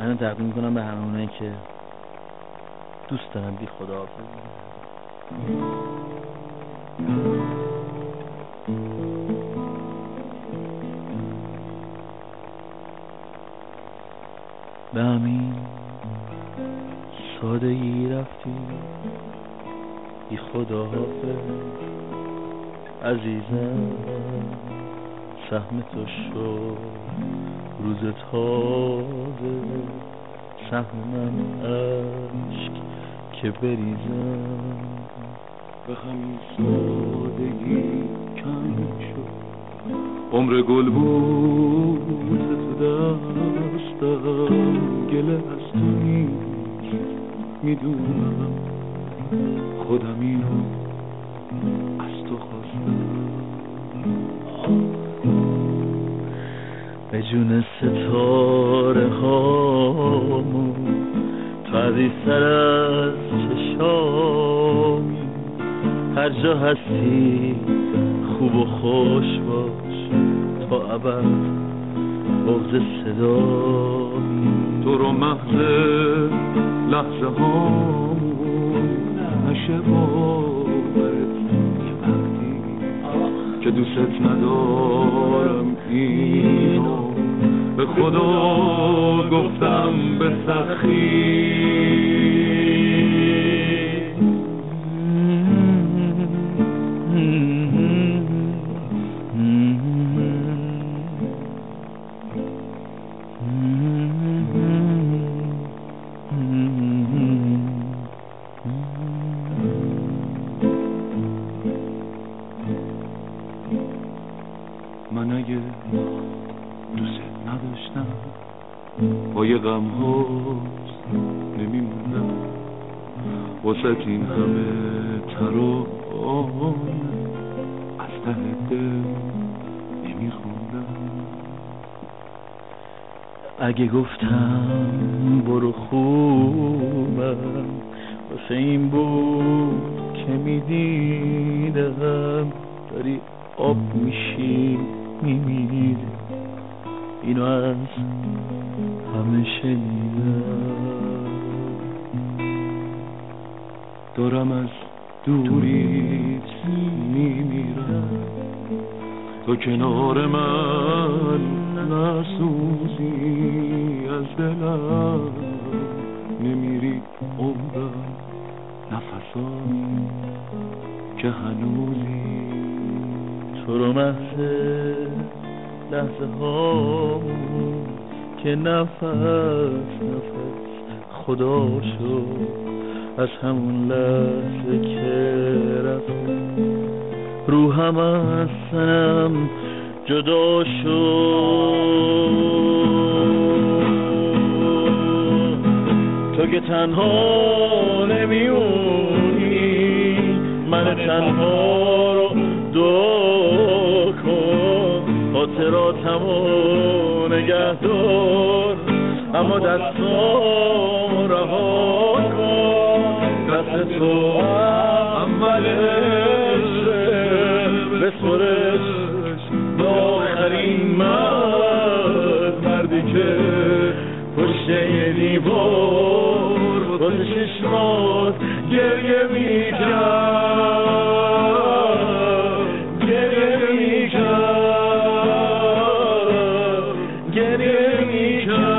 من تقدیم کنم به همه که دوست دارم بی خدا. به همین سادگی رفتی. بی خدا عزیزم سهم تو شد روز تازه سهم من عشق که بریزم. به همین سادگی کم شد. عمر گل بود می‌دونم. خودم اینو از تو خواستم. به جون ستاره هامون تو سر از چشامی هر جا هستی خوب و خوش باش تا ابد. بغز صدایی تو رو محض لحظه هامون نشه باورت که دوست ندارم اینو به خدا گفتم به سخی دوست نداشتم. با یه غم هاست نمیموندم واسه این همه ترانه از ته دل نمیخوندم اگه گفتم برو خوبم واسه این بود که می‌دیدم داری آب میشی. میمیری اینو از همه شنیدم. دارم از دوریت میمیرم. تو کنار من نسوزی از دلم. نمیری عمرم نفسانی که هنوزی تو رو لحظه ها که نفس نفس خدا شد از همون لحظه که رفت روحم از سنم جدا شد. تو که تنها نمیونی من تنها رو دو کن خاطراتمو نگه دار اما دستام رها کن. دست تو اولش بسپرش به آخرین مرد مردی که پشت یه دیوار واسه چشمات گریه می‌کرد. me.